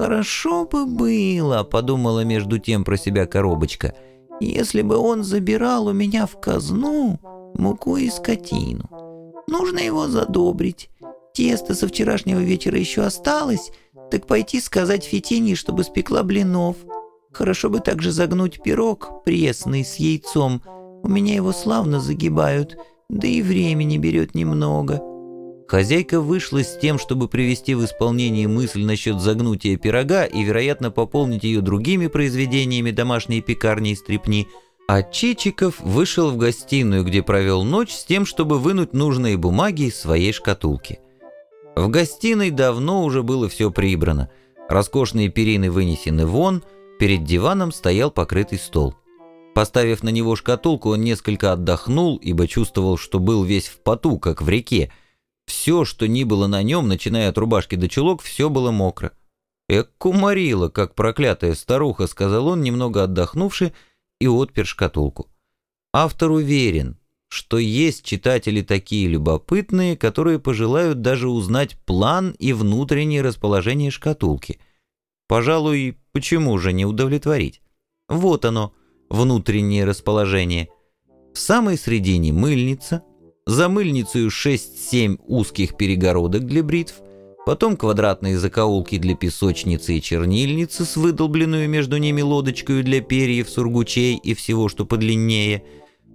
«Хорошо бы было», — подумала между тем про себя коробочка, «если бы он забирал у меня в казну муку и скотину. Нужно его задобрить. Тесто со вчерашнего вечера еще осталось, так пойти сказать Фетине, чтобы спекла блинов. Хорошо бы также загнуть пирог пресный с яйцом. У меня его славно загибают, да и времени берет немного». Хозяйка вышла с тем, чтобы привести в исполнение мысль насчет загнутия пирога и, вероятно, пополнить ее другими произведениями домашней пекарни и стрепни, а Чичиков вышел в гостиную, где провел ночь, с тем, чтобы вынуть нужные бумаги из своей шкатулки. В гостиной давно уже было все прибрано. Роскошные перины вынесены вон, перед диваном стоял покрытый стол. Поставив на него шкатулку, он несколько отдохнул, ибо чувствовал, что был весь в поту, как в реке, все, что ни было на нем, начиная от рубашки до чулок, все было мокро. «Эк, кумарила, как проклятая старуха», — сказал он, немного отдохнувши, и отпер шкатулку. Автор уверен, что есть читатели такие любопытные, которые пожелают даже узнать план и внутреннее расположение шкатулки. Пожалуй, почему же не удовлетворить? Вот оно, внутреннее расположение. В самой средине мыльница — за мыльницей 6-7 узких перегородок для бритв, потом квадратные закоулки для песочницы и чернильницы с выдолбленную между ними лодочкой для перьев, сургучей и всего, что подлиннее,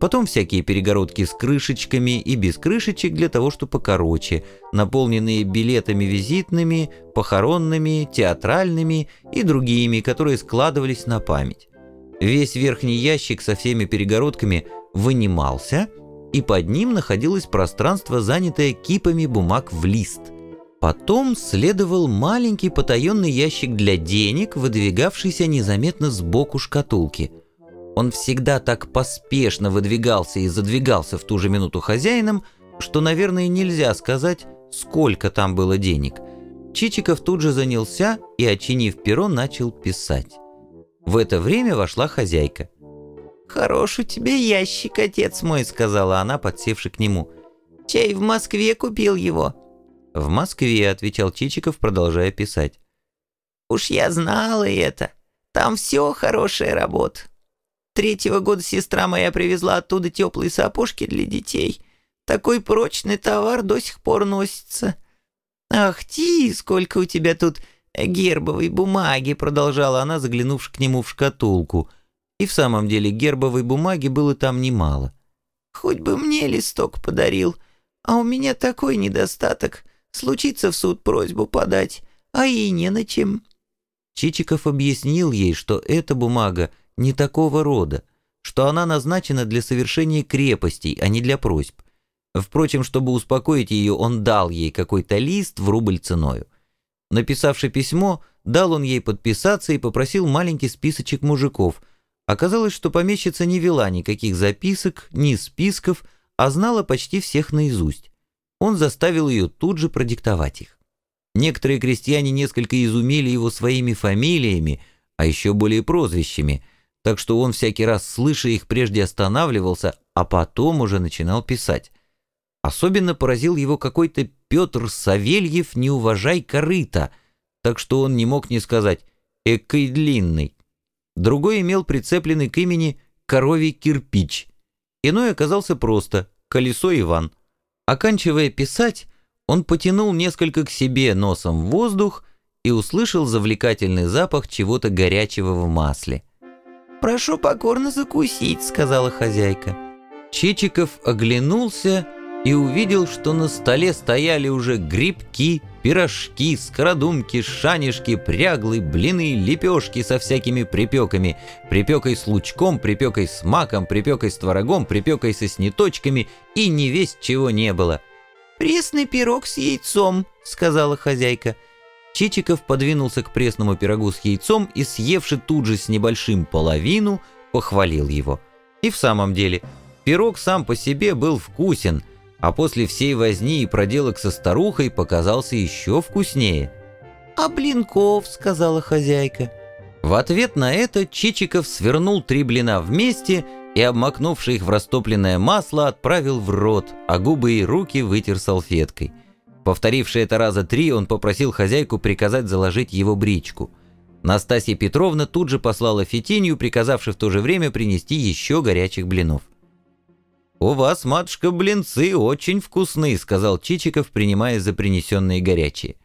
потом всякие перегородки с крышечками и без крышечек для того, что покороче, наполненные билетами визитными, похоронными, театральными и другими, которые складывались на память. Весь верхний ящик со всеми перегородками вынимался – и под ним находилось пространство, занятое кипами бумаг в лист. Потом следовал маленький потаенный ящик для денег, выдвигавшийся незаметно сбоку шкатулки. Он всегда так поспешно выдвигался и задвигался в ту же минуту хозяином, что, наверное, нельзя сказать, сколько там было денег. Чичиков тут же занялся и, очинив перо, начал писать. В это время вошла хозяйка. «Хорош у тебя ящик, отец мой», — сказала она, подсевши к нему. «Чай в Москве купил его». «В Москве», — отвечал Чичиков, продолжая писать. «Уж я знала это. Там все хорошая работа. Третьего года сестра моя привезла оттуда теплые сапожки для детей. Такой прочный товар до сих пор носится. Ах ти, сколько у тебя тут гербовой бумаги», — продолжала она, заглянувши к нему в шкатулку — и в самом деле гербовой бумаги было там немало. «Хоть бы мне листок подарил, а у меня такой недостаток. Случится в суд просьбу подать, а и не на чем». Чичиков объяснил ей, что эта бумага не такого рода, что она назначена для совершения крепостей, а не для просьб. Впрочем, чтобы успокоить ее, он дал ей какой-то лист в рубль ценою. Написавши письмо, дал он ей подписаться и попросил маленький списочек мужиков – Оказалось, что помещица не вела никаких записок, ни списков, а знала почти всех наизусть. Он заставил ее тут же продиктовать их. Некоторые крестьяне несколько изумили его своими фамилиями, а еще более прозвищами, так что он всякий раз, слыша их, прежде останавливался, а потом уже начинал писать. Особенно поразил его какой-то Петр Савельев «Не уважай корыта», так что он не мог не сказать «экой длинный». Другой имел прицепленный к имени «Коровий кирпич». Иной оказался просто «Колесо Иван». Оканчивая писать, он потянул несколько к себе носом в воздух и услышал завлекательный запах чего-то горячего в масле. «Прошу покорно закусить», — сказала хозяйка. Чичиков оглянулся и увидел, что на столе стояли уже грибки, пирожки, скородумки, шанишки, пряглы, блины, лепешки со всякими припеками, припекой с лучком, припекой с маком, припекой с творогом, припекой со сниточками и не весть чего не было. «Пресный пирог с яйцом», — сказала хозяйка. Чичиков подвинулся к пресному пирогу с яйцом и, съевши тут же с небольшим половину, похвалил его. И в самом деле, пирог сам по себе был вкусен — а после всей возни и проделок со старухой показался еще вкуснее. «А блинков», — сказала хозяйка. В ответ на это Чичиков свернул три блина вместе и, обмакнувши их в растопленное масло, отправил в рот, а губы и руки вытер салфеткой. Повторивши это раза три, он попросил хозяйку приказать заложить его бричку. Настасья Петровна тут же послала Фетинью, приказавши в то же время принести еще горячих блинов. «У вас, матушка, блинцы очень вкусные», — сказал Чичиков, принимая за принесенные горячие.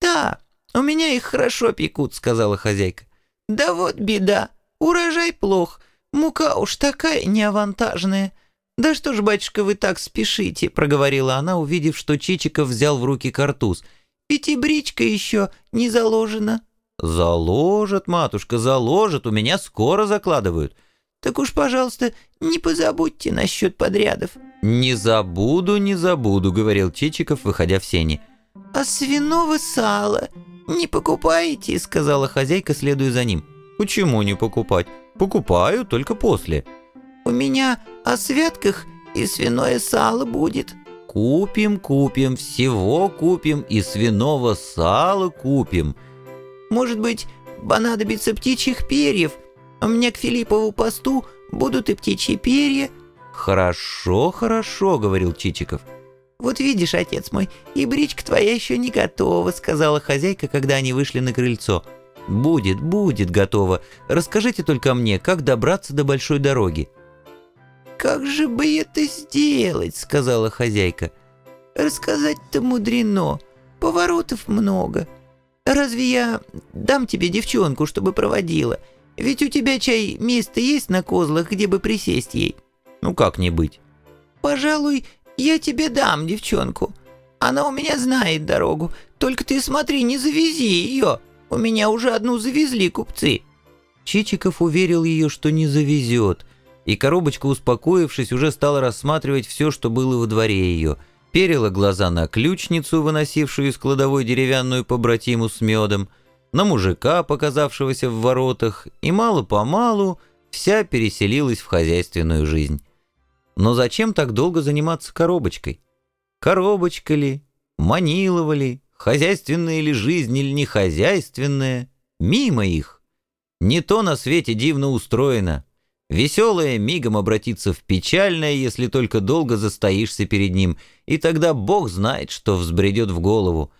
«Да, у меня их хорошо пекут», — сказала хозяйка. «Да вот беда, урожай плох, мука уж такая неавантажная». «Да что ж, батюшка, вы так спешите?» — проговорила она, увидев, что Чичиков взял в руки картуз. «Ведь и бричка еще не заложена». «Заложат, матушка, заложат, у меня скоро закладывают». «Так уж, пожалуйста, не позабудьте насчет подрядов». «Не забуду, не забуду», — говорил Чичиков, выходя в сени. «А свиного сала не покупаете?» — сказала хозяйка, следуя за ним. «Почему не покупать? Покупаю только после». «У меня о святках и свиное сало будет». «Купим, купим, всего купим, и свиного сала купим». «Может быть, понадобится птичьих перьев? У меня к Филиппову посту будут и птичьи перья». «Хорошо, хорошо», — говорил Чичиков. «Вот видишь, отец мой, и бричка твоя еще не готова», — сказала хозяйка, когда они вышли на крыльцо. «Будет, будет готова. Расскажите только мне, как добраться до большой дороги». «Как же бы это сделать?» — сказала хозяйка. «Рассказать-то мудрено, поворотов много. Разве я дам тебе девчонку, чтобы проводила? Ведь у тебя, чай, место есть на козлах, где бы присесть ей?» «Ну как не быть?» «Пожалуй, я тебе дам девчонку. Она у меня знает дорогу. Только ты смотри, не завези ее. У меня уже одну завезли купцы». Чичиков уверил ее, что не завезет, и коробочка, успокоившись, уже стала рассматривать все, что было во дворе ее. Перила глаза на ключницу, выносившую из кладовой деревянную побратиму с медом, на мужика, показавшегося в воротах, и мало-помалу вся переселилась в хозяйственную жизнь. Но зачем так долго заниматься коробочкой? Коробочка ли? Манилова ли? Хозяйственная ли жизнь или не хозяйственная? Мимо их. Не то на свете дивно устроено. Веселое мигом обратится в печальное, если только долго застоишься перед ним, и тогда Бог знает, что взбредет в голову.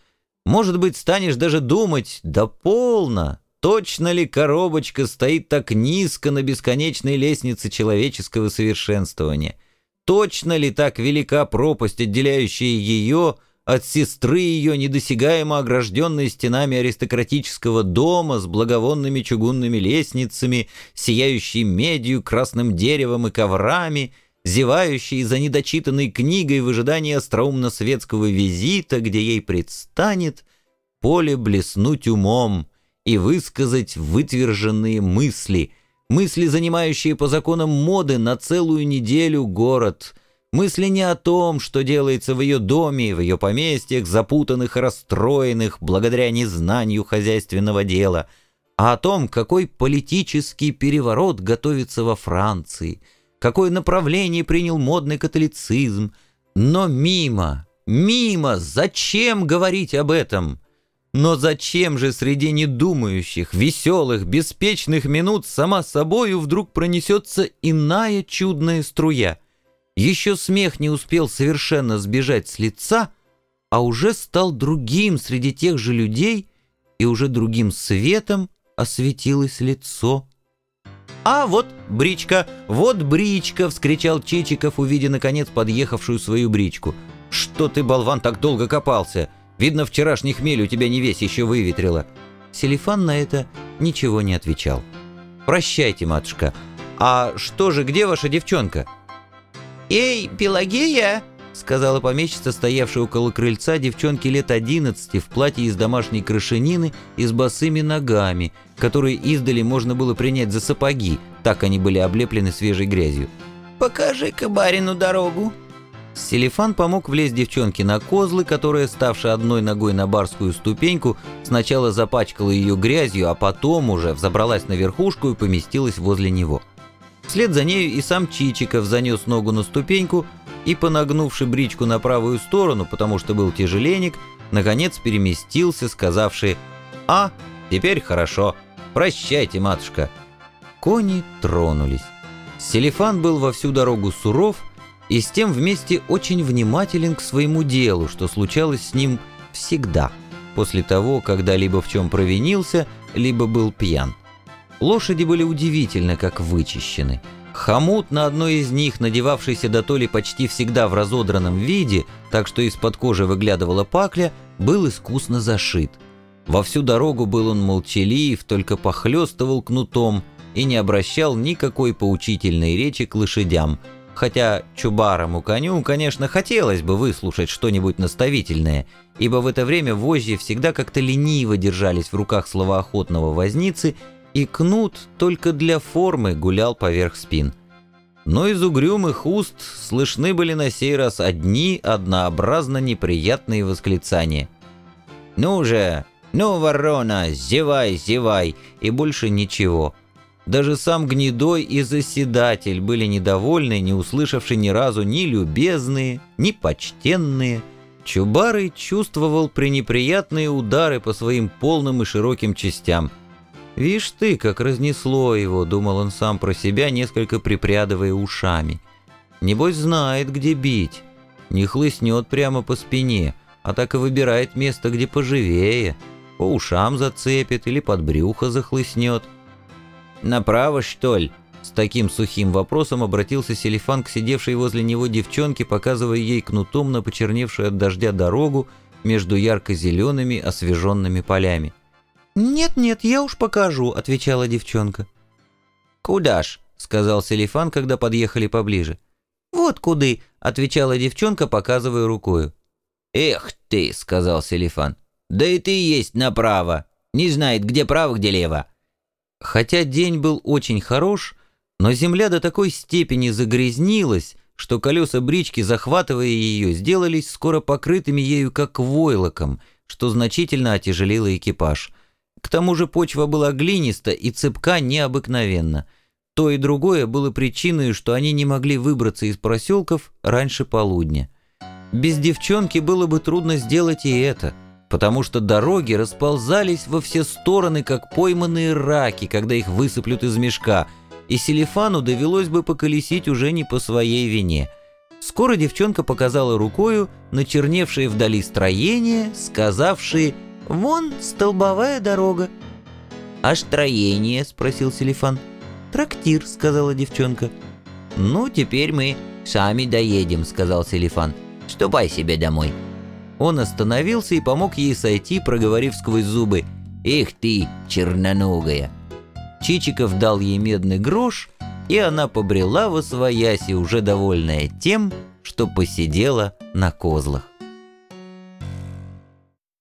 Может быть, станешь даже думать, да полно, точно ли коробочка стоит так низко на бесконечной лестнице человеческого совершенствования? Точно ли так велика пропасть, отделяющая ее от сестры ее, недосягаемо огражденной стенами аристократического дома с благовонными чугунными лестницами, сияющей медью, красным деревом и коврами, зевающей за недочитанной книгой в ожидании остроумно-светского визита, где ей предстанет поле блеснуть умом и высказать вытверженные мысли, мысли, занимающие по законам моды на целую неделю город — Мысли не о том, что делается в ее доме, в ее поместьях, запутанных и расстроенных благодаря незнанию хозяйственного дела, а о том, какой политический переворот готовится во Франции, какое направление принял модный католицизм. Но мимо, мимо, зачем говорить об этом? Но зачем же среди недумающих, веселых, беспечных минут сама собою вдруг пронесется иная чудная струя — еще смех не успел совершенно сбежать с лица, а уже стал другим среди тех же людей, и уже другим светом осветилось лицо. «А вот бричка, вот бричка!» — вскричал Чичиков, увидя, наконец, подъехавшую свою бричку. «Что ты, болван, так долго копался? Видно, вчерашний хмель у тебя не весь еще выветрило». Селифан на это ничего не отвечал. «Прощайте, матушка. А что же, где ваша девчонка?» «Эй, Пелагея!» — сказала помещица, стоявшая около крыльца девчонки лет одиннадцати в платье из домашней крашенины и с босыми ногами, которые издали можно было принять за сапоги, так они были облеплены свежей грязью. «Покажи-ка барину дорогу!» Селифан помог влезть девчонке на козлы, которая, ставшая одной ногой на барскую ступеньку, сначала запачкала ее грязью, а потом уже взобралась на верхушку и поместилась возле него. Вслед за нею и сам Чичиков занес ногу на ступеньку и, понагнувши бричку на правую сторону, потому что был тяжеленек, наконец переместился, сказавший «А, теперь хорошо, прощайте, матушка». Кони тронулись. Селифан был во всю дорогу суров и с тем вместе очень внимателен к своему делу, что случалось с ним всегда, после того, когда либо в чем провинился, либо был пьян. Лошади были удивительно как вычищены. Хомут на одной из них, надевавшийся до то ли почти всегда в разодранном виде, так что из-под кожи выглядывала пакля, был искусно зашит. Во всю дорогу был он молчалив, только похлестывал кнутом и не обращал никакой поучительной речи к лошадям, хотя чубарому коню, конечно, хотелось бы выслушать что-нибудь наставительное, ибо в это время вожжи всегда как-то лениво держались в руках словоохотного возницы, и кнут только для формы гулял поверх спин. Но из угрюмых уст слышны были на сей раз одни однообразно неприятные восклицания. «Ну же, ну, ворона, зевай, зевай!» и больше ничего. Даже сам Гнедой и Заседатель были недовольны, не услышавши ни разу ни любезные, ни почтенные. Чубарый чувствовал пренеприятные удары по своим полным и широким частям – «Вишь ты, как разнесло его», — думал он сам про себя, несколько припрядывая ушами. «Небось знает, где бить. Не хлыстнет прямо по спине, а так и выбирает место, где поживее. По ушам зацепит или под брюхо захлыстнет». «Направо, что ли?» С таким сухим вопросом обратился Селифан к сидевшей возле него девчонке, показывая ей кнутом на почерневшую от дождя дорогу между ярко-зелеными освеженными полями. «Нет-нет, я уж покажу», — отвечала девчонка. «Куда ж?» — сказал Селифан, когда подъехали поближе. «Вот куды», — отвечала девчонка, показывая рукою. «Эх ты», — сказал Селифан, — «да и ты есть направо. Не знает, где право, где лево». Хотя день был очень хорош, но земля до такой степени загрязнилась, что колеса брички, захватывая ее, сделались скоро покрытыми ею как войлоком, что значительно отяжелило экипаж — к тому же почва была глиниста и цепка необыкновенно. То и другое было причиной, что они не могли выбраться из проселков раньше полудня. Без девчонки было бы трудно сделать и это, потому что дороги расползались во все стороны, как пойманные раки, когда их высыплют из мешка, и Селифану довелось бы поколесить уже не по своей вине. Скоро девчонка показала рукою начерневшее вдали строение, сказавшие Вон столбовая дорога». «А строение?» — спросил Селифан. «Трактир», — сказала девчонка. «Ну, теперь мы сами доедем», — сказал Селифан. «Ступай себе домой». Он остановился и помог ей сойти, проговорив сквозь зубы. «Эх ты, черноногая!» Чичиков дал ей медный грош, и она побрела во свояси, уже довольная тем, что посидела на козлах.